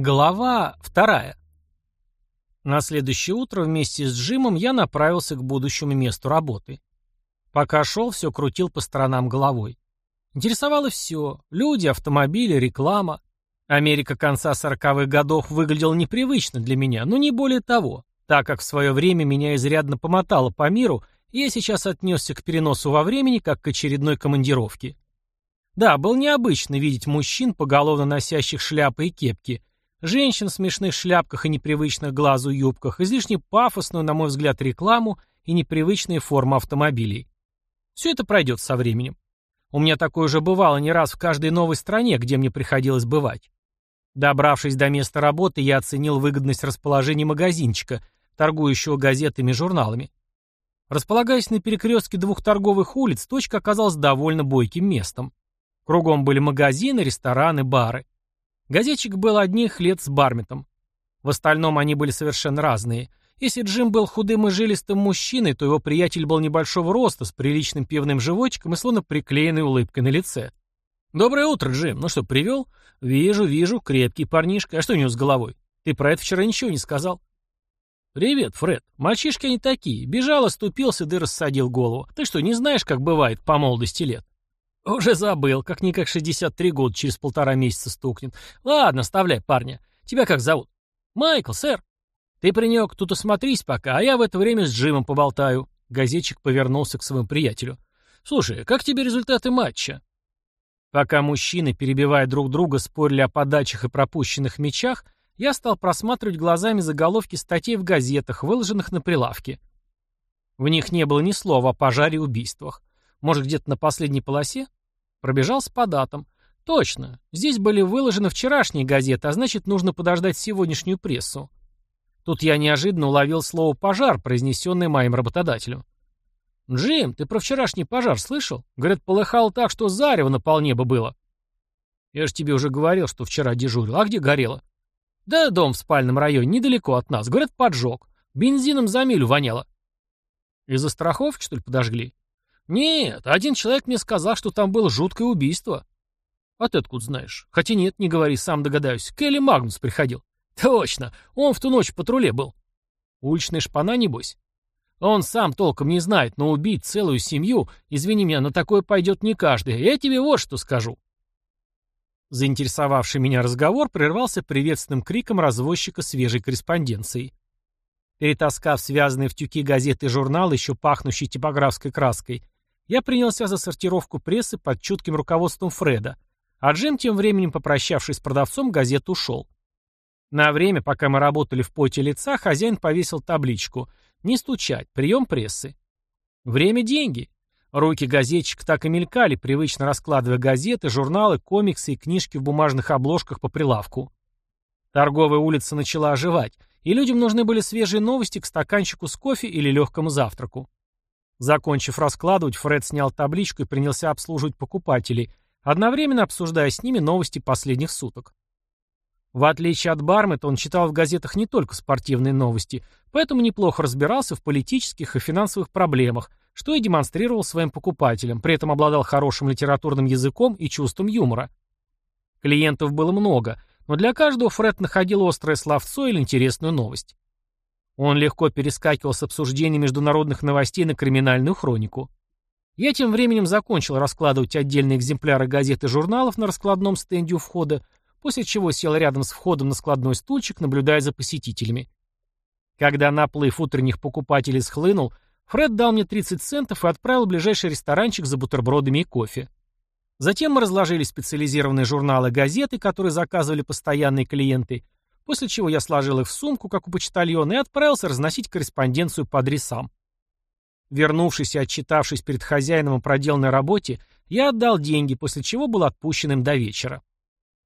Глава вторая. На следующее утро вместе с Джимом я направился к будущему месту работы. Пока шел, все крутил по сторонам головой. Интересовало все – люди, автомобили, реклама. Америка конца сороковых годов выглядела непривычно для меня, но не более того, так как в свое время меня изрядно помотало по миру, я сейчас отнесся к переносу во времени, как к очередной командировке. Да, было необычно видеть мужчин, поголовно носящих шляпы и кепки – Женщин в смешных шляпках и непривычных глазу юбках, излишне пафосную, на мой взгляд, рекламу и непривычные формы автомобилей. Все это пройдет со временем. У меня такое уже бывало не раз в каждой новой стране, где мне приходилось бывать. Добравшись до места работы, я оценил выгодность расположения магазинчика, торгующего газетами и журналами. Располагаясь на перекрестке двух торговых улиц, точка оказалась довольно бойким местом. Кругом были магазины, рестораны, бары. Газетчик был одних лет с Барметом. В остальном они были совершенно разные. Если Джим был худым и жилистым мужчиной, то его приятель был небольшого роста, с приличным пивным животиком и словно приклеенной улыбкой на лице. «Доброе утро, Джим. Ну что, привел?» «Вижу, вижу. Крепкий парнишка. А что у него с головой? Ты про это вчера ничего не сказал?» «Привет, Фред. Мальчишки они такие. Бежал, оступился, да рассадил голову. Ты что, не знаешь, как бывает по молодости лет?» «Уже забыл, как-никак 63 года через полтора месяца стукнет. Ладно, оставляй парня. Тебя как зовут?» «Майкл, сэр». «Ты, паренек, тут осмотрись пока, а я в это время с Джимом поболтаю». Газетчик повернулся к своему приятелю. «Слушай, как тебе результаты матча?» Пока мужчины, перебивая друг друга, спорили о подачах и пропущенных мячах, я стал просматривать глазами заголовки статей в газетах, выложенных на прилавке. В них не было ни слова о пожаре и убийствах. Может, где-то на последней полосе? Пробежался по датам. Точно. Здесь были выложены вчерашние газеты, а значит, нужно подождать сегодняшнюю прессу. Тут я неожиданно уловил слово «пожар», произнесенное моим работодателем. «Джим, ты про вчерашний пожар слышал? Говорят, полыхал так, что зарево на полнеба было». «Я же тебе уже говорил, что вчера дежурил. А где горело?» «Да дом в спальном районе, недалеко от нас. Говорят, поджог. Бензином за милю воняло». «Из-за страховки, что ли, подожгли?» «Нет, один человек мне сказал, что там было жуткое убийство». «А ты откуда знаешь?» «Хотя нет, не говори, сам догадаюсь. Келли Магнус приходил». «Точно, он в ту ночь в патруле был». «Уличная шпана, небось?» «Он сам толком не знает, но убить целую семью, извини меня, на такое пойдет не каждый. Я тебе вот что скажу». Заинтересовавший меня разговор прервался приветственным криком развозчика свежей корреспонденции. Перетаскав связанные в тюки газеты и журналы, еще пахнущие типографской краской, я принялся за сортировку прессы под чутким руководством Фреда, а Джим, тем временем попрощавшись с продавцом, газет ушел. На время, пока мы работали в поте лица, хозяин повесил табличку «Не стучать, прием прессы». Время – деньги. Руки газетчика так и мелькали, привычно раскладывая газеты, журналы, комиксы и книжки в бумажных обложках по прилавку. Торговая улица начала оживать, и людям нужны были свежие новости к стаканчику с кофе или легкому завтраку. Закончив раскладывать, Фред снял табличку и принялся обслуживать покупателей, одновременно обсуждая с ними новости последних суток. В отличие от Бармета, он читал в газетах не только спортивные новости, поэтому неплохо разбирался в политических и финансовых проблемах, что и демонстрировал своим покупателям, при этом обладал хорошим литературным языком и чувством юмора. Клиентов было много, но для каждого Фред находил острое словцо или интересную новость. Он легко перескакивал с обсуждения международных новостей на криминальную хронику. Я тем временем закончил раскладывать отдельные экземпляры газет и журналов на раскладном стенде у входа, после чего сел рядом с входом на складной стульчик, наблюдая за посетителями. Когда наплыв утренних покупателей схлынул, Фред дал мне 30 центов и отправил в ближайший ресторанчик за бутербродами и кофе. Затем мы разложили специализированные журналы и газеты, которые заказывали постоянные клиенты, после чего я сложил их в сумку, как у почтальона, и отправился разносить корреспонденцию по адресам. Вернувшись и отчитавшись перед хозяином о проделанной работе, я отдал деньги, после чего был отпущен им до вечера.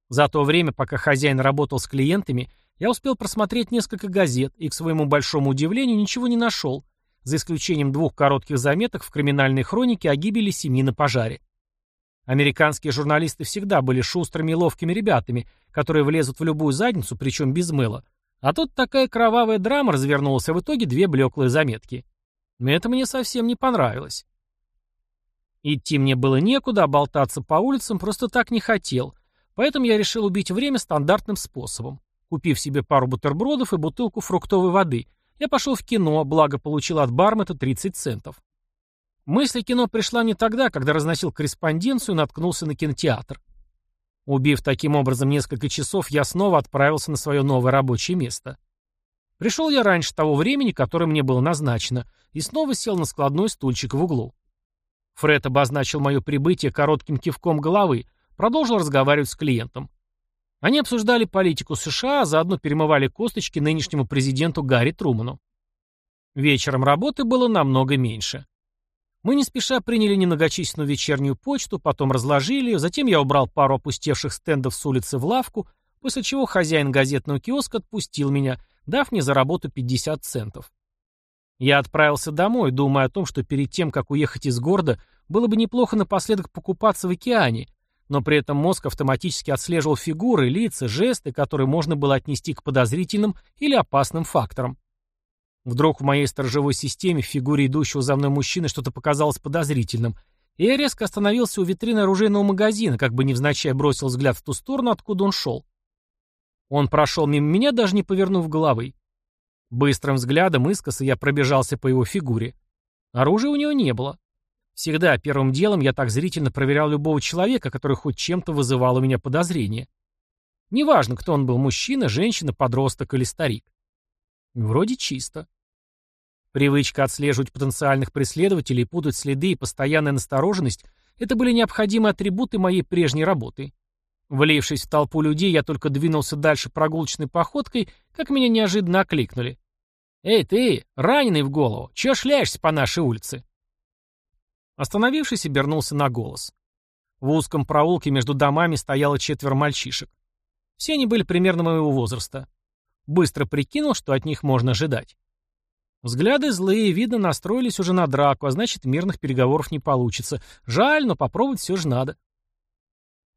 За то время, пока хозяин работал с клиентами, я успел просмотреть несколько газет и, к своему большому удивлению, ничего не нашел, за исключением двух коротких заметок в криминальной хронике о гибели семьи на пожаре. Американские журналисты всегда были шустрыми и ловкими ребятами, которые влезут в любую задницу, причем без мыла. А тут такая кровавая драма развернулась, а в итоге две блеклые заметки. Это мне совсем не понравилось. Идти мне было некуда, а болтаться по улицам просто так не хотел, поэтому я решил убить время стандартным способом. Купив себе пару бутербродов и бутылку фруктовой воды, я пошел в кино, благо получил от бармета 30 центов. Мысль кино пришла не тогда, когда разносил корреспонденцию и наткнулся на кинотеатр. Убив таким образом несколько часов, я снова отправился на свое новое рабочее место. Пришел я раньше того времени, которое мне было назначено, и снова сел на складной стульчик в углу. Фред обозначил мое прибытие коротким кивком головы, продолжил разговаривать с клиентом. Они обсуждали политику США, а заодно перемывали косточки нынешнему президенту Гарри Труману. Вечером работы было намного меньше. Мы не спеша приняли немногочисленную вечернюю почту, потом разложили ее, затем я убрал пару опустевших стендов с улицы в лавку, после чего хозяин газетного киоска отпустил меня, дав мне за работу 50 центов. Я отправился домой, думая о том, что перед тем, как уехать из города, было бы неплохо напоследок покупаться в океане, но при этом мозг автоматически отслеживал фигуры, лица, жесты, которые можно было отнести к подозрительным или опасным факторам. Вдруг в моей сторожевой системе в фигуре идущего за мной мужчины что-то показалось подозрительным, и я резко остановился у витрины оружейного магазина, как бы невзначай бросил взгляд в ту сторону, откуда он шел. Он прошел мимо меня, даже не повернув головы. Быстрым взглядом искоса я пробежался по его фигуре. Оружия у него не было. Всегда первым делом я так зрительно проверял любого человека, который хоть чем-то вызывал у меня подозрение. Неважно, кто он был, мужчина, женщина, подросток или старик. Вроде чисто. Привычка отслеживать потенциальных преследователей, путать следы и постоянная настороженность – это были необходимые атрибуты моей прежней работы. Влившись в толпу людей, я только двинулся дальше прогулочной походкой, как меня неожиданно окликнули. «Эй, ты, раненый в голову, чё шляешься по нашей улице?» Остановившись, обернулся на голос. В узком проулке между домами стояло четверо мальчишек. Все они были примерно моего возраста. Быстро прикинул, что от них можно ожидать. Взгляды злые, видно, настроились уже на драку, а значит, мирных переговоров не получится. Жаль, но попробовать все же надо.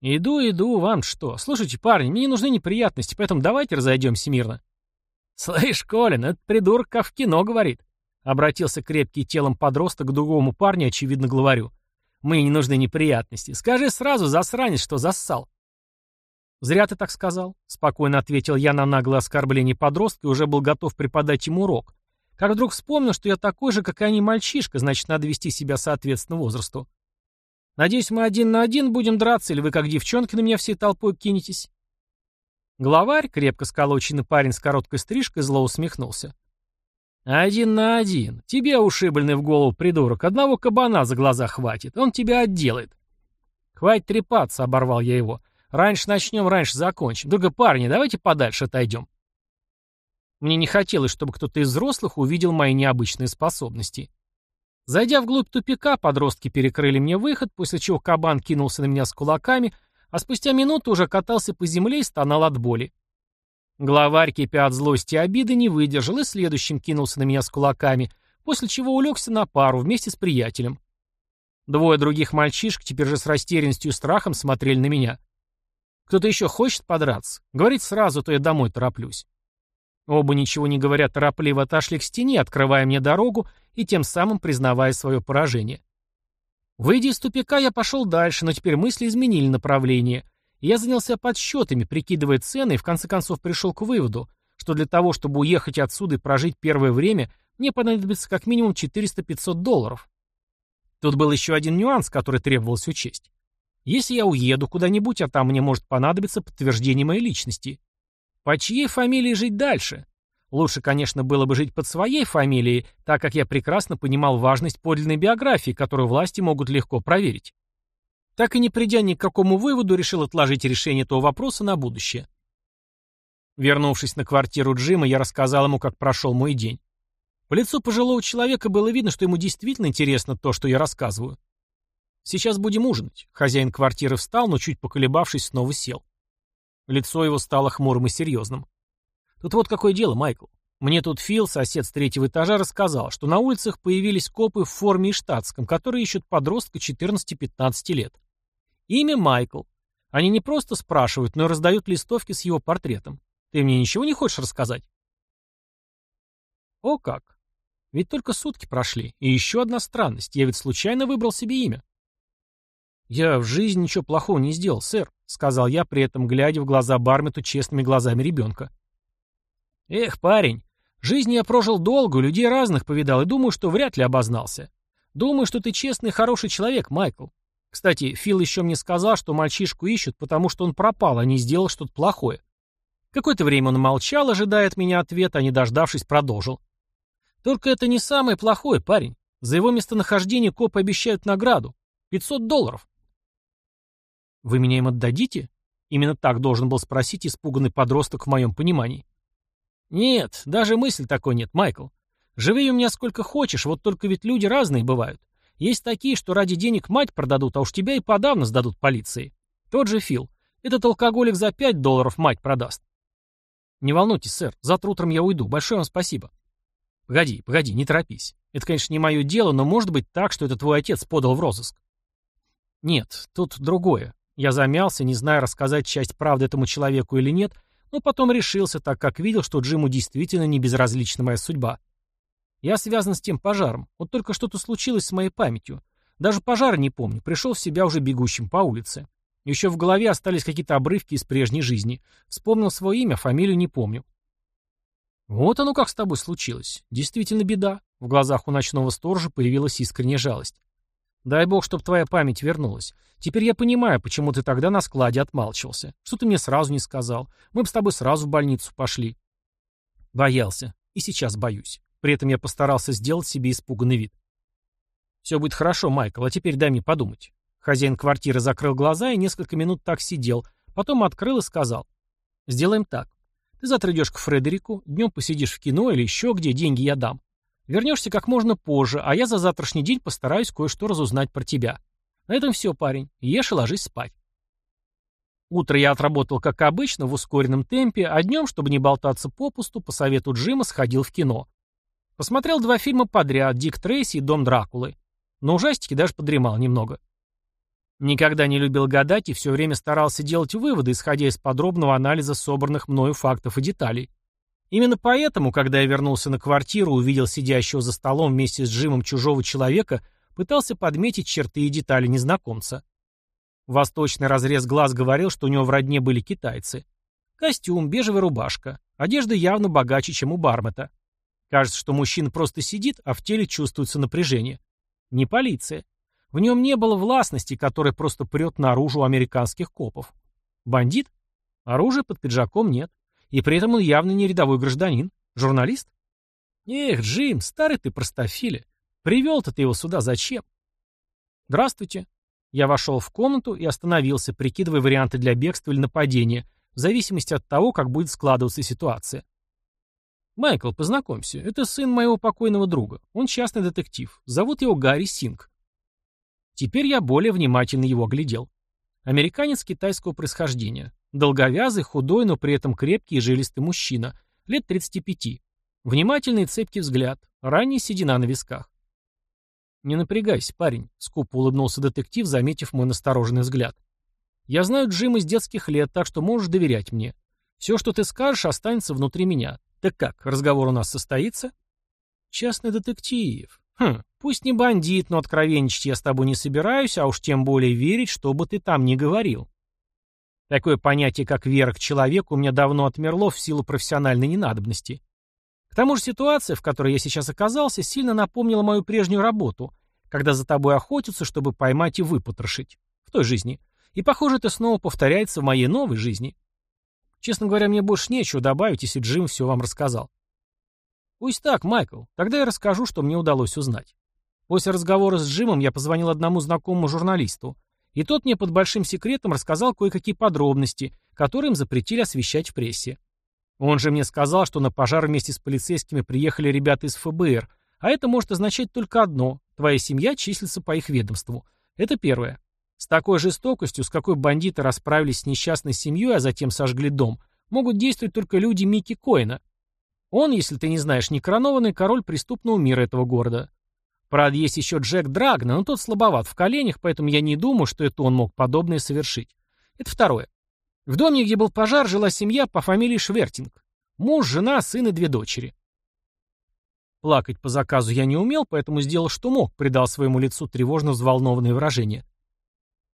Иду, иду, вам что? Слушайте, парни, мне не нужны неприятности, поэтому давайте разойдемся мирно. Слышь, Колин, этот придурок как в кино говорит. Обратился крепкий телом подросток к другому парню, очевидно, главарю. Мне не нужны неприятности. Скажи сразу, засранец, что зассал. «Зря ты так сказал», — спокойно ответил я на наглое оскорбление подростка и уже был готов преподать ему урок. Как вдруг вспомнил, что я такой же, как и они, мальчишка, значит, надо вести себя соответственно возрасту. «Надеюсь, мы один на один будем драться, или вы, как девчонки, на меня всей толпой кинетесь?» Главарь, крепко сколоченный парень с короткой стрижкой, зло усмехнулся. «Один на один. Тебе, ушибленный в голову придурок, одного кабана за глаза хватит. Он тебя отделает». «Хватит трепаться», — оборвал я его. Раньше начнем, раньше закончим. Только, парни, давайте подальше отойдем. Мне не хотелось, чтобы кто-то из взрослых увидел мои необычные способности. Зайдя вглубь тупика, подростки перекрыли мне выход, после чего кабан кинулся на меня с кулаками, а спустя минуту уже катался по земле и стонал от боли. Главарь, кипя от злости и обиды, не выдержал и следующим кинулся на меня с кулаками, после чего улегся на пару вместе с приятелем. Двое других мальчишек теперь же с растерянностью и страхом смотрели на меня. Кто-то еще хочет подраться? Говорит сразу, то я домой тороплюсь. Оба, ничего не говоря, торопливо отошли к стене, открывая мне дорогу и тем самым признавая свое поражение. Выйдя из тупика, я пошел дальше, но теперь мысли изменили направление. Я занялся подсчетами, прикидывая цены, и в конце концов пришел к выводу, что для того, чтобы уехать отсюда и прожить первое время, мне понадобится как минимум 400-500 долларов. Тут был еще один нюанс, который требовалось учесть. Если я уеду куда-нибудь, а там мне может понадобиться подтверждение моей личности. По чьей фамилии жить дальше? Лучше, конечно, было бы жить под своей фамилией, так как я прекрасно понимал важность подлинной биографии, которую власти могут легко проверить. Так и не придя ни к какому выводу, решил отложить решение этого вопроса на будущее. Вернувшись на квартиру Джима, я рассказал ему, как прошел мой день. По лицу пожилого человека было видно, что ему действительно интересно то, что я рассказываю. «Сейчас будем ужинать». Хозяин квартиры встал, но чуть поколебавшись, снова сел. Лицо его стало хмурым и серьезным. «Тут вот какое дело, Майкл. Мне тут Фил, сосед с третьего этажа, рассказал, что на улицах появились копы в форме и штатском, которые ищут подростка 14-15 лет. Имя Майкл. Они не просто спрашивают, но и раздают листовки с его портретом. Ты мне ничего не хочешь рассказать?» «О как! Ведь только сутки прошли. И еще одна странность. Я ведь случайно выбрал себе имя. «Я в жизни ничего плохого не сделал, сэр», — сказал я, при этом глядя в глаза Бармету честными глазами ребенка. Эх, парень, жизнь я прожил долго, людей разных повидал и думаю, что вряд ли обознался. Думаю, что ты честный хороший человек, Майкл. Кстати, Фил еще мне сказал, что мальчишку ищут, потому что он пропал, а не сделал что-то плохое. Какое-то время он молчал, ожидая от меня ответа, а не дождавшись, продолжил. Только это не самое плохое, парень. За его местонахождение копы обещают награду. 500 долларов. Вы меня им отдадите? Именно так должен был спросить испуганный подросток в моем понимании. Нет, даже мысли такой нет, Майкл. Живи у меня сколько хочешь, вот только ведь люди разные бывают. Есть такие, что ради денег мать продадут, а уж тебя и подавно сдадут полиции. Тот же Фил. Этот алкоголик за 5 долларов мать продаст. Не волнуйтесь, сэр, завтра утром я уйду. Большое вам спасибо. Погоди, погоди, не торопись. Это, конечно, не мое дело, но может быть так, что это твой отец подал в розыск. Нет, тут другое. Я замялся, не зная, рассказать часть правды этому человеку или нет, но потом решился, так как видел, что Джиму действительно не безразлична моя судьба. Я связан с тем пожаром. Вот только что-то случилось с моей памятью. Даже пожара не помню, пришел в себя уже бегущим по улице. Еще в голове остались какие-то обрывки из прежней жизни. Вспомнил свое имя, фамилию не помню. Вот оно как с тобой случилось. Действительно беда. В глазах у ночного сторожа появилась искренняя жалость. Дай бог, чтоб твоя память вернулась. Теперь я понимаю, почему ты тогда на складе отмалчивался. Что ты мне сразу не сказал? Мы бы с тобой сразу в больницу пошли. Боялся. И сейчас боюсь. При этом я постарался сделать себе испуганный вид. Все будет хорошо, Майкл, а теперь дай мне подумать. Хозяин квартиры закрыл глаза и несколько минут так сидел, потом открыл и сказал. «Сделаем так. Ты завтра идешь к Фредерику, днем посидишь в кино или еще где, деньги я дам. Вернешься как можно позже, а я за завтрашний день постараюсь кое-что разузнать про тебя. На этом все, парень. Ешь и ложись спать». Утро я отработал, как обычно, в ускоренном темпе, а днем, чтобы не болтаться попусту, по совету Джима сходил в кино. Посмотрел два фильма подряд «Дик Трейси» и «Дом Дракулы». На ужастике даже подремал немного. Никогда не любил гадать и все время старался делать выводы, исходя из подробного анализа собранных мною фактов и деталей. Именно поэтому, когда я вернулся на квартиру, увидел сидящего за столом вместе с Джимом чужого человека, пытался подметить черты и детали незнакомца. Восточный разрез глаз говорил, что у него в родне были китайцы. Костюм, бежевая рубашка. Одежда явно богаче, чем у Бармета. Кажется, что мужчина просто сидит, а в теле чувствуется напряжение. Не полиция. В нем не было властности, которая просто прет наружу у американских копов. Бандит? Оружия под пиджаком нет. И при этом он явно не рядовой гражданин. Журналист? Эх, Джим, старый ты простофиля. Привел-то ты его сюда зачем? Здравствуйте. Я вошел в комнату и остановился, прикидывая варианты для бегства или нападения, в зависимости от того, как будет складываться ситуация. «Майкл, познакомься, это сын моего покойного друга. Он частный детектив. Зовут его Гарри Синг. Теперь я более внимательно его оглядел. Американец китайского происхождения. Долговязый, худой, но при этом крепкий и жилистый мужчина. Лет 35. Внимательный цепкий взгляд. Ранняя седина на висках. «Не напрягайся, парень», — скупо улыбнулся детектив, заметив мой настороженный взгляд. «Я знаю Джима с детских лет, так что можешь доверять мне. Все, что ты скажешь, останется внутри меня. Так как, разговор у нас состоится?» «Частный детектив. Хм, пусть не бандит, но откровенничать я с тобой не собираюсь, а уж тем более верить, что бы ты там ни говорил. Такое понятие, как вера к человеку, у меня давно отмерло в силу профессиональной ненадобности. К тому же ситуация, в которой я сейчас оказался, сильно напомнила мою прежнюю работу, когда за тобой охотятся, чтобы поймать и выпотрошить. В той жизни. И, похоже, это снова повторяется в моей новой жизни. Честно говоря, мне больше нечего добавить, если Джим все вам рассказал. Пусть так, Майкл. Тогда я расскажу, что мне удалось узнать. После разговора с Джимом я позвонил одному знакомому журналисту, и тот мне под большим секретом рассказал кое-какие подробности, которые им запретили освещать в прессе. Он же мне сказал, что на пожар вместе с полицейскими приехали ребята из ФБР, а это может означать только одно – твоя семья числится по их ведомству. Это первое. С такой жестокостью, с какой бандиты расправились с несчастной семьей, а затем сожгли дом, могут действовать только люди Микки Коэна – он, если ты не знаешь, не коронованный король преступного мира этого города. Правда, есть еще Джек Драгна, но тот слабоват в коленях, поэтому я не думаю, что это он мог подобное совершить. Это второе. В доме, где был пожар, жила семья по фамилии Швертинг. Муж, жена, сын и две дочери. Плакать по заказу я не умел, поэтому сделал, что мог, придал своему лицу тревожно взволнованное выражение.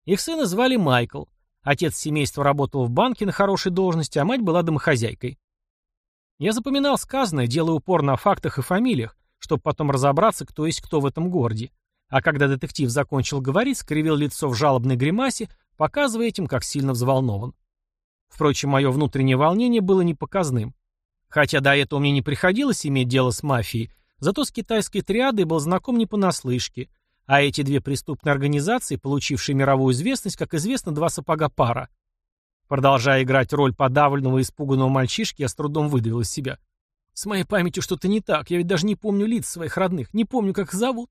Их сына звали Майкл. Отец семейства работал в банке на хорошей должности, а мать была домохозяйкой. Я запоминал сказанное, делая упор на фактах и фамилиях, чтобы потом разобраться, кто есть кто в этом городе. А когда детектив закончил говорить, скривил лицо в жалобной гримасе, показывая этим, как сильно взволнован. Впрочем, мое внутреннее волнение было непоказным. Хотя до этого мне не приходилось иметь дело с мафией, зато с китайской триадой был знаком не понаслышке, а эти две преступные организации, получившие мировую известность, как известно, два сапога пара. Продолжая играть роль подавленного и испуганного мальчишки, я с трудом выдавил из себя. С моей памятью что-то не так, я ведь даже не помню лиц своих родных, не помню, как их зовут.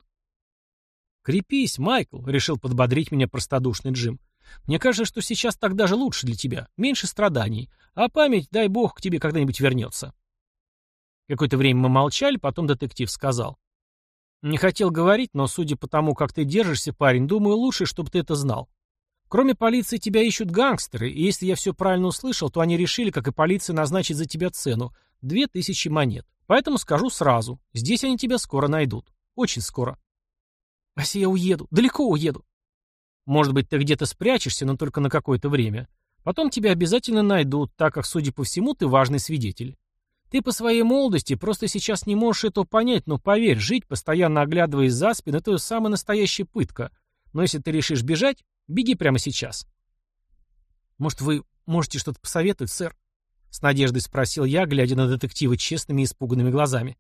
«Крепись, Майкл», — решил подбодрить меня простодушный Джим. «Мне кажется, что сейчас так даже лучше для тебя, меньше страданий, а память, дай бог, к тебе когда-нибудь вернется». Какое-то время мы молчали, потом детектив сказал. «Не хотел говорить, но судя по тому, как ты держишься, парень, думаю, лучше, чтобы ты это знал. Кроме полиции тебя ищут гангстеры, и если я все правильно услышал, то они решили, как и полиция, назначить за тебя цену — две тысячи монет. Поэтому скажу сразу, здесь они тебя скоро найдут. Очень скоро». «Если я уеду, далеко уеду». «Может быть, ты где-то спрячешься, но только на какое-то время. Потом тебя обязательно найдут, так как, судя по всему, ты важный свидетель. Ты по своей молодости просто сейчас не можешь этого понять, но поверь, жить, постоянно оглядываясь за спину, это самая настоящая пытка. Но если ты решишь бежать, беги прямо сейчас». «Может, вы можете что-то посоветовать, сэр?» С надеждой спросил я, глядя на детектива честными и испуганными глазами.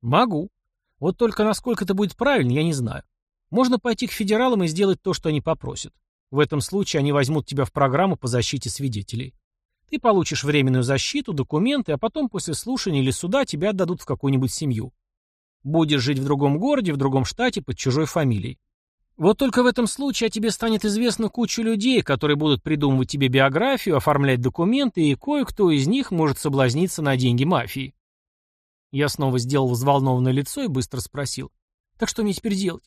«Могу», вот только насколько это будет правильно, я не знаю. Можно пойти к федералам и сделать то, что они попросят. В этом случае они возьмут тебя в программу по защите свидетелей. Ты получишь временную защиту, документы, а потом после слушания или суда тебя отдадут в какую-нибудь семью. Будешь жить в другом городе, в другом штате под чужой фамилией. Вот только в этом случае о тебе станет известно куча людей, которые будут придумывать тебе биографию, оформлять документы, и кое-кто из них может соблазниться на деньги мафии. Я снова сделал взволнованное лицо и быстро спросил. «Так что мне теперь делать?»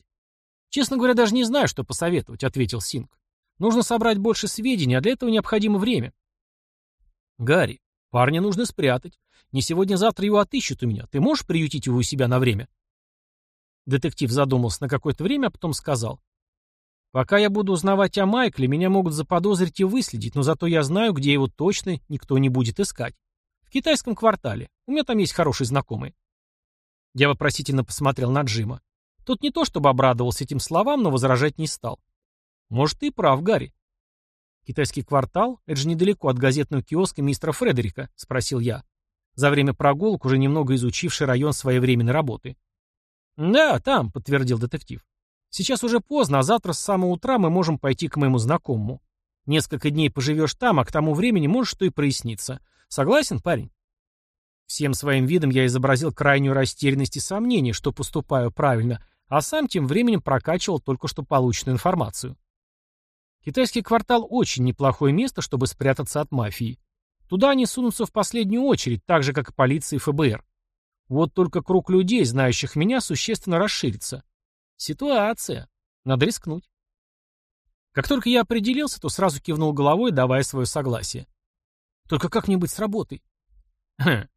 «Честно говоря, даже не знаю, что посоветовать», — ответил Синг. «Нужно собрать больше сведений, а для этого необходимо время». «Гарри, парня нужно спрятать. Не сегодня-завтра его отыщут у меня. Ты можешь приютить его у себя на время?» Детектив задумался на какое-то время, а потом сказал. «Пока я буду узнавать о Майкле, меня могут заподозрить и выследить, но зато я знаю, где его точно никто не будет искать. В китайском квартале. У меня там есть хороший знакомый. Я вопросительно посмотрел на Джима. Тот не то чтобы обрадовался этим словам, но возражать не стал. Может, ты прав, Гарри. Китайский квартал? Это же недалеко от газетного киоска мистера Фредерика, спросил я. За время прогулок, уже немного изучивший район своей временной работы. Да, там, подтвердил детектив. Сейчас уже поздно, а завтра с самого утра мы можем пойти к моему знакомому. Несколько дней поживешь там, а к тому времени может что и проясниться. Согласен, парень? Всем своим видом я изобразил крайнюю растерянность и сомнение, что поступаю правильно, а сам тем временем прокачивал только что полученную информацию. Китайский квартал очень неплохое место, чтобы спрятаться от мафии. Туда они сунутся в последнюю очередь, так же, как и полиция и ФБР. Вот только круг людей, знающих меня, существенно расширится. Ситуация. Надо рискнуть. Как только я определился, то сразу кивнул головой, давая свое согласие. Только как-нибудь с работой. Хм.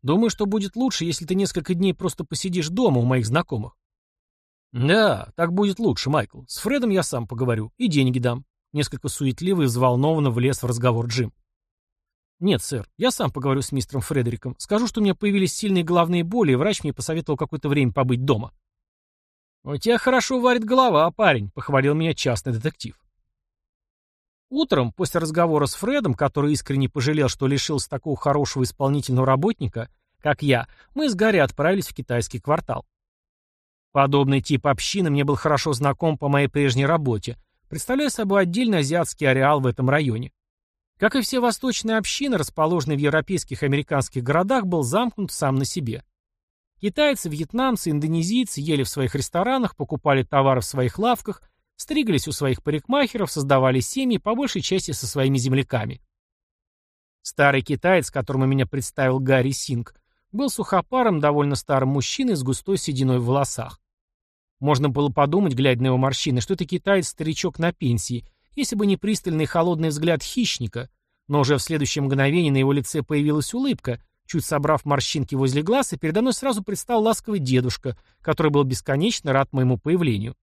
Думаю, что будет лучше, если ты несколько дней просто посидишь дома у моих знакомых. Да, так будет лучше, Майкл. С Фредом я сам поговорю и деньги дам. Несколько суетливо и взволнованно влез в разговор Джим. «Нет, сэр, я сам поговорю с мистером Фредериком. Скажу, что у меня появились сильные головные боли, и врач мне посоветовал какое-то время побыть дома». «У тебя хорошо варит голова, парень», — похвалил меня частный детектив. Утром, после разговора с Фредом, который искренне пожалел, что лишился такого хорошего исполнительного работника, как я, мы с Гарри отправились в китайский квартал. Подобный тип общины мне был хорошо знаком по моей прежней работе, представляя собой отдельный азиатский ареал в этом районе. Как и все восточные общины, расположенные в европейских и американских городах, был замкнут сам на себе. Китайцы, вьетнамцы, индонезийцы ели в своих ресторанах, покупали товары в своих лавках – Стриглись у своих парикмахеров, создавали семьи, по большей части со своими земляками. Старый китаец, которому меня представил Гарри Синг, был сухопаром, довольно старым мужчиной с густой сединой в волосах. Можно было подумать, глядя на его морщины, что это китаец-старичок на пенсии, если бы не пристальный холодный взгляд хищника, но уже в следующее мгновение на его лице появилась улыбка, чуть собрав морщинки возле глаз, и передо мной сразу предстал ласковый дедушка, который был бесконечно рад моему появлению.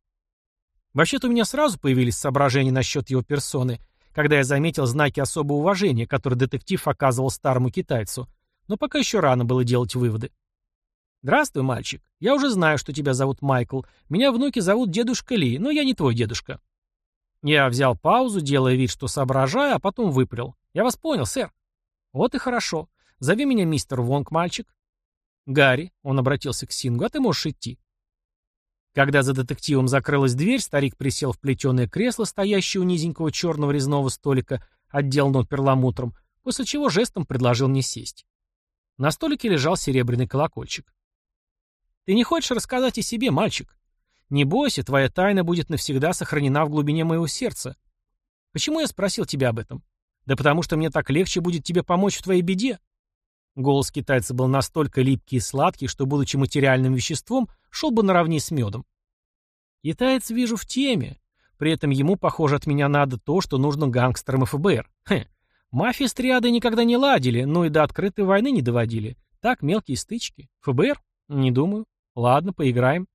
Вообще-то у меня сразу появились соображения насчет его персоны, когда я заметил знаки особого уважения, которые детектив оказывал старому китайцу, но пока еще рано было делать выводы. «Здравствуй, мальчик. Я уже знаю, что тебя зовут Майкл. Меня внуки зовут дедушка Ли, но я не твой дедушка». Я взял паузу, делая вид, что соображаю, а потом выпалил. «Я вас понял, сэр». «Вот и хорошо. Зови меня мистер Вонг, мальчик». «Гарри», — он обратился к Сингу, — «а ты можешь идти». Когда за детективом закрылась дверь, старик присел в плетеное кресло, стоящее у низенького черного резного столика, отделанного перламутром, после чего жестом предложил мне сесть. На столике лежал серебряный колокольчик. Ты не хочешь рассказать о себе, мальчик? Не бойся, твоя тайна будет навсегда сохранена в глубине моего сердца. Почему я спросил тебя об этом? Да потому что мне так легче будет тебе помочь в твоей беде. Голос китайца был настолько липкий и сладкий, что, будучи материальным веществом, шел бы наравне с медом. Китаец вижу в теме. При этом ему, похоже, от меня надо то, что нужно гангстерам ФБР. Хе. Мафия с триадой никогда не ладили, но и до открытой войны не доводили. Так, мелкие стычки. ФБР? Не думаю. Ладно, поиграем.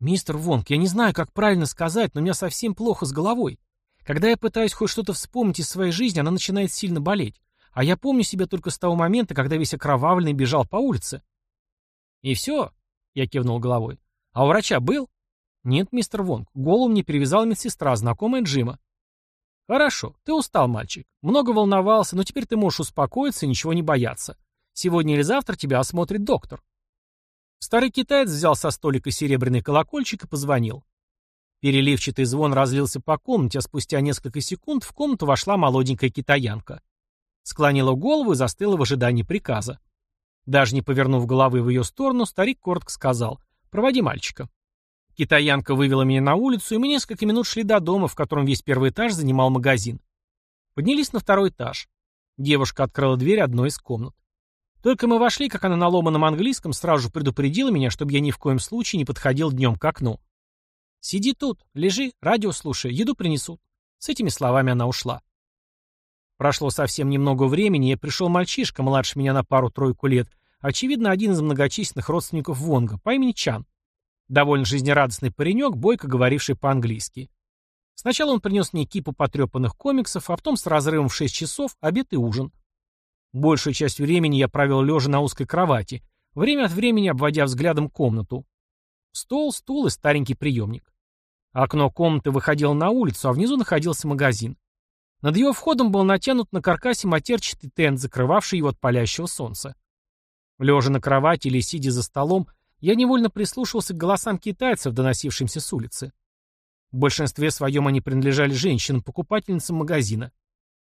Мистер Вонг, я не знаю, как правильно сказать, но у меня совсем плохо с головой. Когда я пытаюсь хоть что-то вспомнить из своей жизни, она начинает сильно болеть. А я помню себя только с того момента, когда весь окровавленный бежал по улице. И все? Я кивнул головой. А у врача был? Нет, мистер Вонг. Голову мне перевязала медсестра, знакомая Джима. Хорошо, ты устал, мальчик. Много волновался, но теперь ты можешь успокоиться и ничего не бояться. Сегодня или завтра тебя осмотрит доктор. Старый китаец взял со столика серебряный колокольчик и позвонил. Переливчатый звон разлился по комнате, а спустя несколько секунд в комнату вошла молоденькая китаянка. Склонила голову и застыла в ожидании приказа. Даже не повернув головы в ее сторону, старик коротко сказал «Проводи мальчика». Китаянка вывела меня на улицу, и мы несколько минут шли до дома, в котором весь первый этаж занимал магазин. Поднялись на второй этаж. Девушка открыла дверь одной из комнат. Только мы вошли, как она на ломаном английском сразу же предупредила меня, чтобы я ни в коем случае не подходил днем к окну. «Сиди тут, лежи, радио слушай, еду принесут». С этими словами она ушла. Прошло совсем немного времени, и пришел мальчишка, младше меня на пару-тройку лет, очевидно, один из многочисленных родственников Вонга, по имени Чан. Довольно жизнерадостный паренек, бойко говоривший по-английски. Сначала он принес мне кипу потрепанных комиксов, а потом с разрывом в 6 часов обед и ужин. Большую часть времени я провел лежа на узкой кровати, время от времени обводя взглядом комнату. Стол, стул и старенький приемник. Окно комнаты выходило на улицу, а внизу находился магазин. Над его входом был натянут на каркасе матерчатый тент, закрывавший его от палящего солнца. Лежа на кровати или сидя за столом, я невольно прислушивался к голосам китайцев, доносившимся с улицы. В большинстве своем они принадлежали женщинам-покупательницам магазина.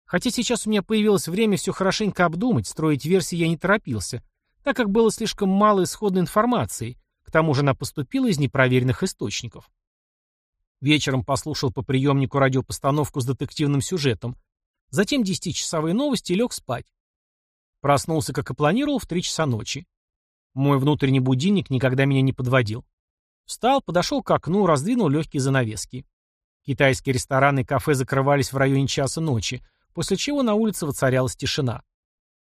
Хотя сейчас у меня появилось время все хорошенько обдумать, строить версии я не торопился, так как было слишком мало исходной информации, к тому же она поступила из непроверенных источников. Вечером послушал по приемнику радиопостановку с детективным сюжетом, затем десятичасовые новости и лег спать. Проснулся, как и планировал, в три часа ночи. Мой внутренний будильник никогда меня не подводил. Встал, подошел к окну, раздвинул легкие занавески. Китайские рестораны и кафе закрывались в районе часа ночи, после чего на улице воцарялась тишина.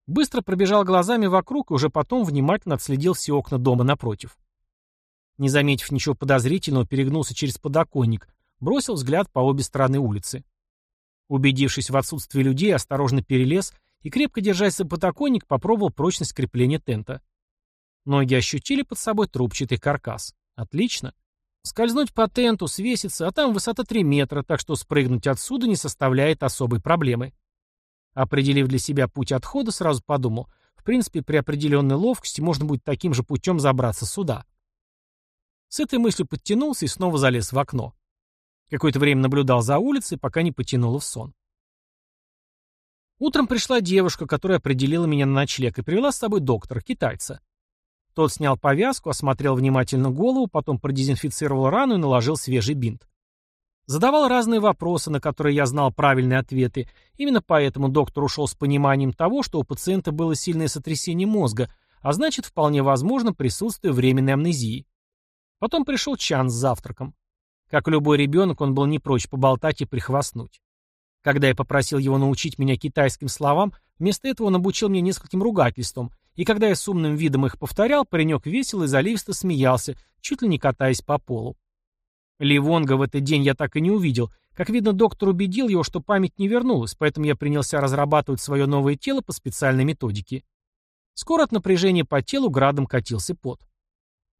Быстро пробежал глазами вокруг и уже потом внимательно отследил все окна дома напротив. Не заметив ничего подозрительного, перегнулся через подоконник, бросил взгляд по обе стороны улицы. Убедившись в отсутствии людей, осторожно перелез и, крепко держась за подоконник, попробовал прочность крепления тента. Ноги ощутили под собой трубчатый каркас. Отлично. Скользнуть по тенту, свеситься, а там высота 3 метра, так что спрыгнуть отсюда не составляет особой проблемы. Определив для себя путь отхода, сразу подумал, в принципе, при определенной ловкости можно будет таким же путем забраться сюда. С этой мыслью подтянулся и снова залез в окно. Какое-то время наблюдал за улицей, пока не потянуло в сон. Утром пришла девушка, которая определила меня на ночлег и привела с собой доктора, китайца. Тот снял повязку, осмотрел внимательно голову, потом продезинфицировал рану и наложил свежий бинт. Задавал разные вопросы, на которые я знал правильные ответы. Именно поэтому доктор ушел с пониманием того, что у пациента было сильное сотрясение мозга, а значит, вполне возможно присутствие временной амнезии. Потом пришел Чан с завтраком. Как любой ребенок, он был не прочь поболтать и прихвастнуть. Когда я попросил его научить меня китайским словам, вместо этого он обучил меня нескольким ругательствам, и когда я с умным видом их повторял, паренек весело и заливисто смеялся, чуть ли не катаясь по полу. Ливонга в этот день я так и не увидел. Как видно, доктор убедил его, что память не вернулась, поэтому я принялся разрабатывать свое новое тело по специальной методике. Скоро от напряжения по телу градом катился пот.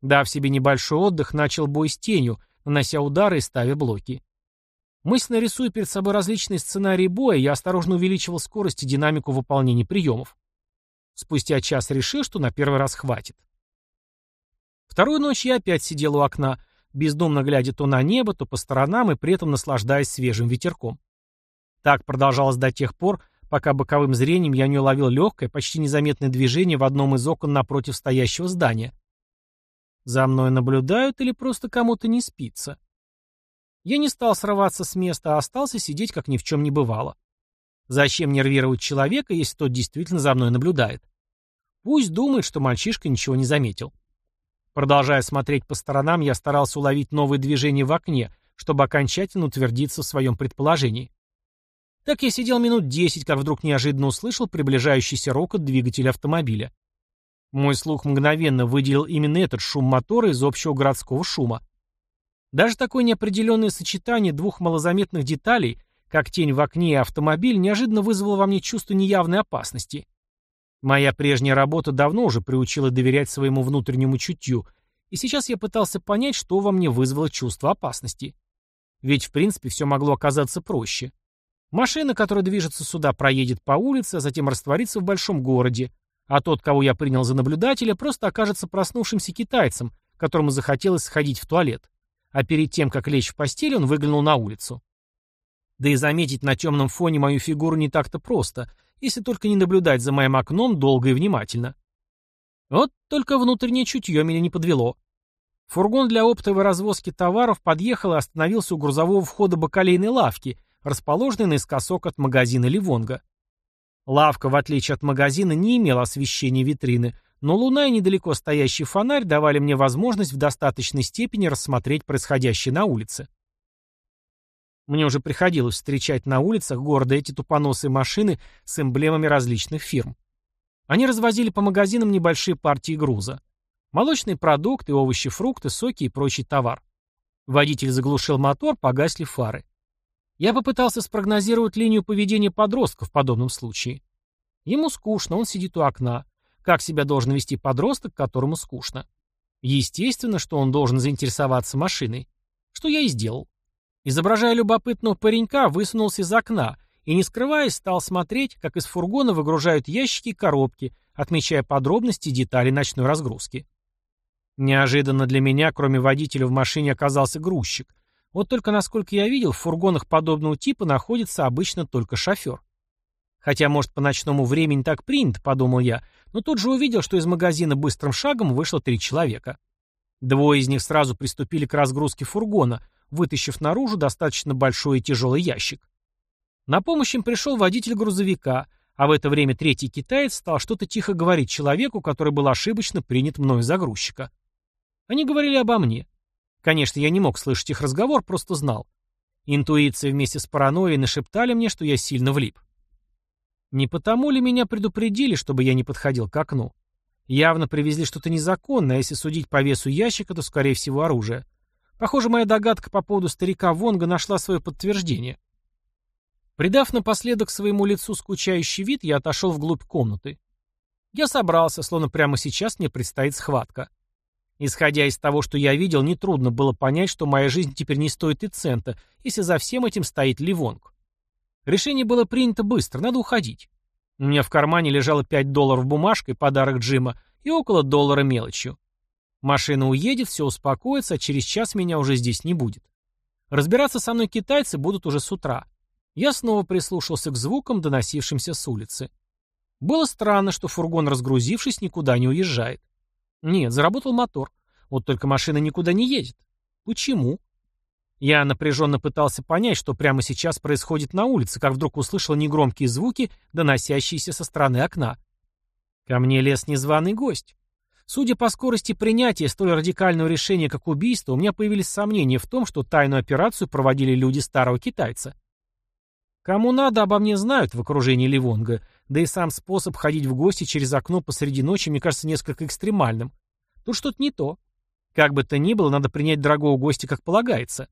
Дав себе небольшой отдых, начал бой с тенью, нанося удары и ставя блоки. Мысленно рисуя перед собой различные сценарии боя, я осторожно увеличивал скорость и динамику выполнения приемов. Спустя час решил, что на первый раз хватит. Вторую ночь я опять сидел у окна, бездумно глядя то на небо, то по сторонам и при этом наслаждаясь свежим ветерком. Так продолжалось до тех пор, пока боковым зрением я не уловил легкое, почти незаметное движение в одном из окон напротив стоящего здания. За мной наблюдают или просто кому-то не спится? Я не стал срываться с места, а остался сидеть, как ни в чем не бывало. Зачем нервировать человека, если тот действительно за мной наблюдает? Пусть думает, что мальчишка ничего не заметил. Продолжая смотреть по сторонам, я старался уловить новые движения в окне, чтобы окончательно утвердиться в своем предположении. Так я сидел минут десять, как вдруг неожиданно услышал приближающийся рокот двигателя автомобиля. Мой слух мгновенно выделил именно этот шум мотора из общего городского шума. Даже такое неопределенное сочетание двух малозаметных деталей, как тень в окне и автомобиль, неожиданно вызвало во мне чувство неявной опасности. Моя прежняя работа давно уже приучила доверять своему внутреннему чутью, и сейчас я пытался понять, что во мне вызвало чувство опасности. Ведь, в принципе, все могло оказаться проще. Машина, которая движется сюда, проедет по улице, а затем растворится в большом городе, а тот, кого я принял за наблюдателя, просто окажется проснувшимся китайцем, которому захотелось сходить в туалет. А перед тем, как лечь в постель, он выглянул на улицу. Да и заметить на темном фоне мою фигуру не так-то просто — если только не наблюдать за моим окном долго и внимательно. Вот только внутреннее чутье меня не подвело. Фургон для оптовой развозки товаров подъехал и остановился у грузового входа бакалейной лавки, расположенной наискосок от магазина Ливонга. Лавка, в отличие от магазина, не имела освещения витрины, но луна и недалеко стоящий фонарь давали мне возможность в достаточной степени рассмотреть происходящее на улице. Мне уже приходилось встречать на улицах города эти тупоносые машины с эмблемами различных фирм. Они развозили по магазинам небольшие партии груза. Молочные продукты, овощи, фрукты, соки и прочий товар. Водитель заглушил мотор, погасли фары. Я попытался спрогнозировать линию поведения подростков в подобном случае. Ему скучно, он сидит у окна. Как себя должен вести подросток, которому скучно? Естественно, что он должен заинтересоваться машиной. Что я и сделал. Изображая любопытного паренька, высунулся из окна и, не скрываясь, стал смотреть, как из фургона выгружают ящики и коробки, отмечая подробности и детали ночной разгрузки. Неожиданно для меня, кроме водителя, в машине оказался грузчик. Вот только, насколько я видел, в фургонах подобного типа находится обычно только шофер. Хотя, может, по ночному времени так принято, подумал я, но тут же увидел, что из магазина быстрым шагом вышло три человека. Двое из них сразу приступили к разгрузке фургона, вытащив наружу достаточно большой и тяжелый ящик. На помощь им пришел водитель грузовика, а в это время третий китаец стал что-то тихо говорить человеку, который был ошибочно принят мною за грузчика. Они говорили обо мне. Конечно, я не мог слышать их разговор, просто знал. Интуиция вместе с паранойей нашептали мне, что я сильно влип. Не потому ли меня предупредили, чтобы я не подходил к окну? Явно привезли что-то незаконное, а если судить по весу ящика, то, скорее всего, оружие. Похоже, моя догадка по поводу старика Вонга нашла свое подтверждение. Придав напоследок своему лицу скучающий вид, я отошел вглубь комнаты. Я собрался, словно прямо сейчас мне предстоит схватка. Исходя из того, что я видел, нетрудно было понять, что моя жизнь теперь не стоит и цента, если за всем этим стоит Ливонг. Решение было принято быстро, надо уходить. У меня в кармане лежало 5 долларов бумажкой, подарок Джима, и около доллара мелочью. Машина уедет, все успокоится, а через час меня уже здесь не будет. Разбираться со мной китайцы будут уже с утра. Я снова прислушался к звукам, доносившимся с улицы. Было странно, что фургон, разгрузившись, никуда не уезжает. Нет, заработал мотор. Вот только машина никуда не едет. Почему? Я напряженно пытался понять, что прямо сейчас происходит на улице, как вдруг услышал негромкие звуки, доносящиеся со стороны окна. Ко мне лез незваный гость. Судя по скорости принятия столь радикального решения, как убийство, у меня появились сомнения в том, что тайную операцию проводили люди старого китайца. Кому надо, обо мне знают в окружении Ливонга, да и сам способ ходить в гости через окно посреди ночи мне кажется несколько экстремальным. Тут что-то не то. Как бы то ни было, надо принять дорогого гостя как полагается.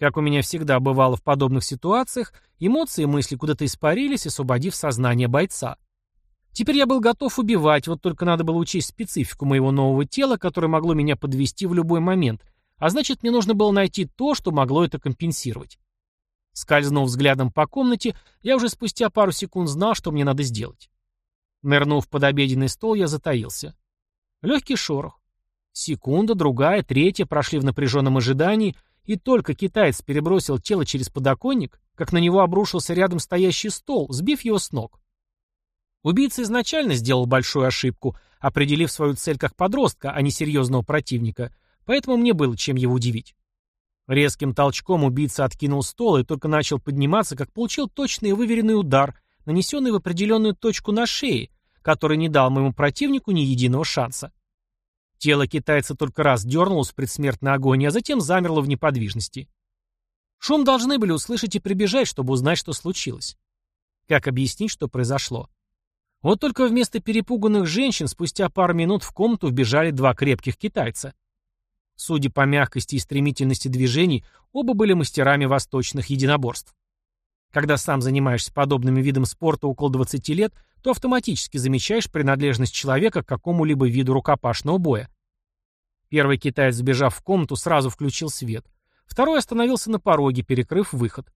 Как у меня всегда бывало в подобных ситуациях, эмоции и мысли куда-то испарились, освободив сознание бойца. Теперь я был готов убивать, вот только надо было учесть специфику моего нового тела, которое могло меня подвести в любой момент, а значит, мне нужно было найти то, что могло это компенсировать. Скользнув взглядом по комнате, я уже спустя пару секунд знал, что мне надо сделать. Нырнув под обеденный стол, я затаился. Легкий шорох. Секунда, другая, третья прошли в напряженном ожидании, и только китаец перебросил тело через подоконник, как на него обрушился рядом стоящий стол, сбив его с ног. Убийца изначально сделал большую ошибку, определив свою цель как подростка, а не серьезного противника, поэтому мне было чем его удивить. Резким толчком убийца откинул стол и только начал подниматься, как получил точный и выверенный удар, нанесенный в определенную точку на шее, который не дал моему противнику ни единого шанса. Тело китайца только раз дернулось в предсмертной агонии, а затем замерло в неподвижности. Шум должны были услышать и прибежать, чтобы узнать, что случилось. Как объяснить, что произошло? Вот только вместо перепуганных женщин спустя пару минут в комнату вбежали два крепких китайца. Судя по мягкости и стремительности движений, оба были мастерами восточных единоборств. Когда сам занимаешься подобным видом спорта около 20 лет, то автоматически замечаешь принадлежность человека к какому-либо виду рукопашного боя. Первый китаец, сбежав в комнату, сразу включил свет. Второй остановился на пороге, перекрыв выход.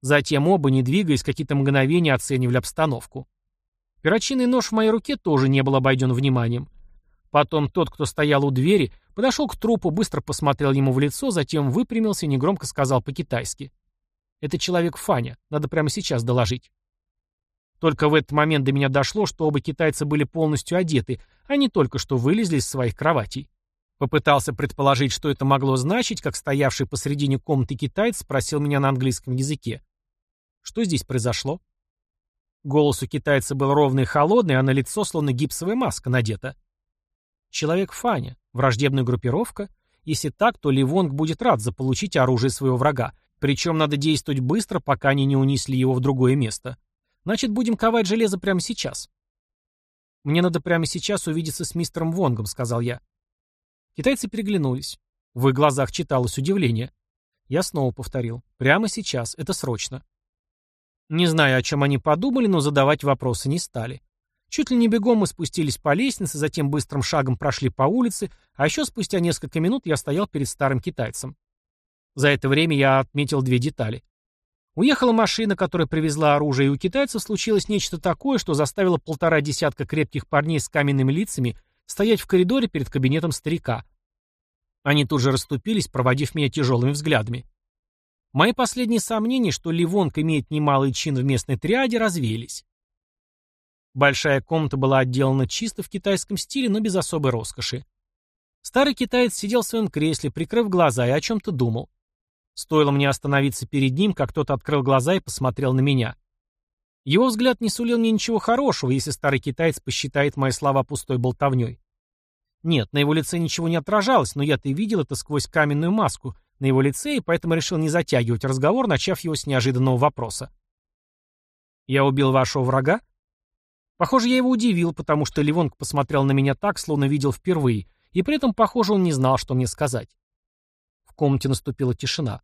Затем оба, не двигаясь, какие-то мгновения оценивали обстановку. Перочинный нож в моей руке тоже не был обойден вниманием. Потом тот, кто стоял у двери, подошел к трупу, быстро посмотрел ему в лицо, затем выпрямился и негромко сказал по-китайски. «Это человек Фаня, надо прямо сейчас доложить». Только в этот момент до меня дошло, что оба китайца были полностью одеты, а не только что вылезли из своих кроватей. Попытался предположить, что это могло значить, как стоявший посредине комнаты китаец спросил меня на английском языке. Что здесь произошло? Голос у китайца был ровный и холодный, а на лицо словно гипсовая маска надета. Человек Фаня, враждебная группировка? Если так, то Ливонг будет рад заполучить оружие своего врага. Причем надо действовать быстро, пока они не унесли его в другое место. Значит, будем ковать железо прямо сейчас. «Мне надо прямо сейчас увидеться с мистером Вонгом», — сказал я. Китайцы переглянулись. В их глазах читалось удивление. Я снова повторил. Прямо сейчас. Это срочно. Не знаю, о чем они подумали, но задавать вопросы не стали. Чуть ли не бегом мы спустились по лестнице, затем быстрым шагом прошли по улице, а еще спустя несколько минут я стоял перед старым китайцем. За это время я отметил две детали. Уехала машина, которая привезла оружие, и у китайцев случилось нечто такое, что заставило полтора десятка крепких парней с каменными лицами стоять в коридоре перед кабинетом старика. Они тут же расступились, проводив меня тяжелыми взглядами. Мои последние сомнения, что Ливонг имеет немалый чин в местной триаде, развеялись. Большая комната была отделана чисто в китайском стиле, но без особой роскоши. Старый китаец сидел в своем кресле, прикрыв глаза, и о чем-то думал. Стоило мне остановиться перед ним, как тот открыл глаза и посмотрел на меня. Его взгляд не сулил мне ничего хорошего, если старый китаец посчитает мои слова пустой болтовней. Нет, на его лице ничего не отражалось, но я-то и видел это сквозь каменную маску на его лице, и поэтому решил не затягивать разговор, начав его с неожиданного вопроса. «Я убил вашего врага?» Похоже, я его удивил, потому что Ливонг посмотрел на меня так, словно видел впервые, и при этом, похоже, он не знал, что мне сказать. В комнате наступила тишина.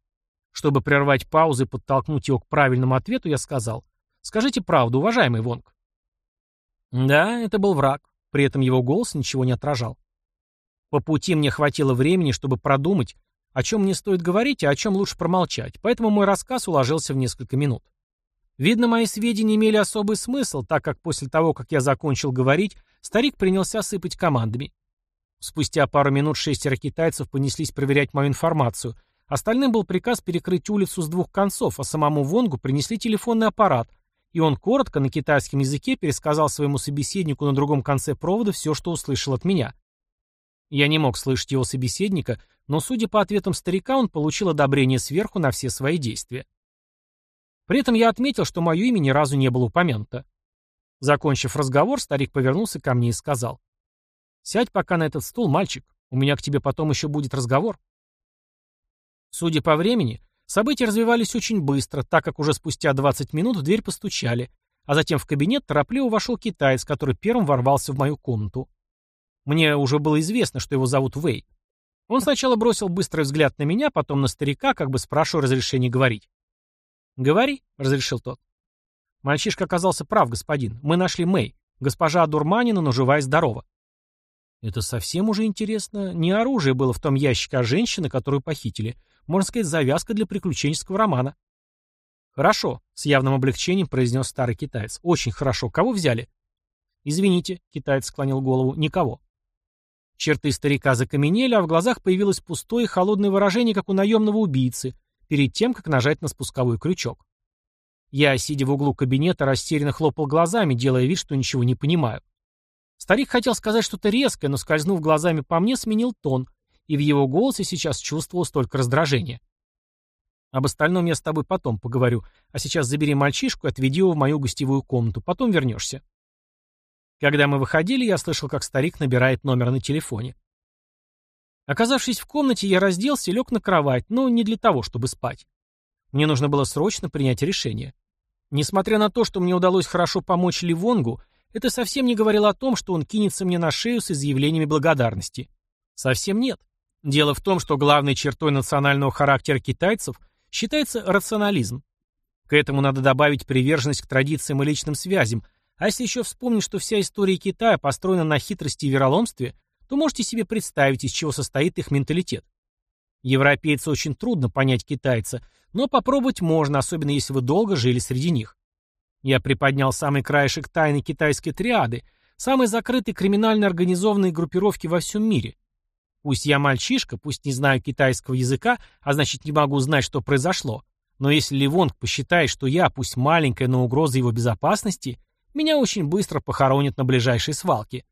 Чтобы прервать паузу и подтолкнуть его к правильному ответу, я сказал — Скажите правду, уважаемый Вонг. Да, это был враг. При этом его голос ничего не отражал. По пути мне хватило времени, чтобы продумать, о чем мне стоит говорить, а о чем лучше промолчать, поэтому мой рассказ уложился в несколько минут. Видно, мои сведения имели особый смысл, так как после того, как я закончил говорить, старик принялся сыпать командами. Спустя пару минут шестеро китайцев понеслись проверять мою информацию. Остальным был приказ перекрыть улицу с двух концов, а самому Вонгу принесли телефонный аппарат, и он коротко на китайском языке пересказал своему собеседнику на другом конце провода все, что услышал от меня. Я не мог слышать его собеседника, но, судя по ответам старика, он получил одобрение сверху на все свои действия. При этом я отметил, что мое имя ни разу не было упомянуто. Закончив разговор, старик повернулся ко мне и сказал. «Сядь пока на этот стул, мальчик. У меня к тебе потом еще будет разговор». Судя по времени, События развивались очень быстро, так как уже спустя 20 минут в дверь постучали, а затем в кабинет торопливо вошел китаец, который первым ворвался в мою комнату. Мне уже было известно, что его зовут Вэй. Он сначала бросил быстрый взгляд на меня, потом на старика, как бы спрашивая разрешения говорить. «Говори», — разрешил тот. Мальчишка оказался прав, господин. Мы нашли Мэй. Госпожа Дурманина, но жива и здорова. Это совсем уже интересно. Не оружие было в том ящике, а женщина, которую похитили. Можно сказать, завязка для приключенческого романа. «Хорошо», — с явным облегчением произнес старый китаец. «Очень хорошо. Кого взяли?» «Извините», — китаец склонил голову, — «никого». Черты старика закаменели, а в глазах появилось пустое и холодное выражение, как у наемного убийцы, перед тем, как нажать на спусковой крючок. Я, сидя в углу кабинета, растерянно хлопал глазами, делая вид, что ничего не понимаю. Старик хотел сказать что-то резкое, но, скользнув глазами по мне, сменил тон, и в его голосе сейчас чувствовалось только раздражение. «Об остальном я с тобой потом поговорю, а сейчас забери мальчишку и отведи его в мою гостевую комнату, потом вернешься». Когда мы выходили, я слышал, как старик набирает номер на телефоне. Оказавшись в комнате, я разделся и лег на кровать, но не для того, чтобы спать. Мне нужно было срочно принять решение. Несмотря на то, что мне удалось хорошо помочь Ливонгу, это совсем не говорило о том, что он кинется мне на шею с изъявлениями благодарности. Совсем нет. Дело в том, что главной чертой национального характера китайцев считается рационализм. К этому надо добавить приверженность к традициям и личным связям, а если еще вспомнить, что вся история Китая построена на хитрости и вероломстве, то можете себе представить, из чего состоит их менталитет. Европейцу очень трудно понять китайца, но попробовать можно, особенно если вы долго жили среди них. Я приподнял самый краешек тайны китайской триады, самой закрытой криминально организованной группировки во всем мире. Пусть я мальчишка, пусть не знаю китайского языка, а значит не могу знать, что произошло, но если Ливонг посчитает, что я, пусть маленькая, но угроза его безопасности, меня очень быстро похоронят на ближайшей свалке.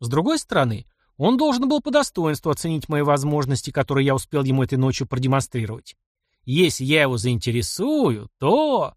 С другой стороны, он должен был по достоинству оценить мои возможности, которые я успел ему этой ночью продемонстрировать. Если я его заинтересую, то...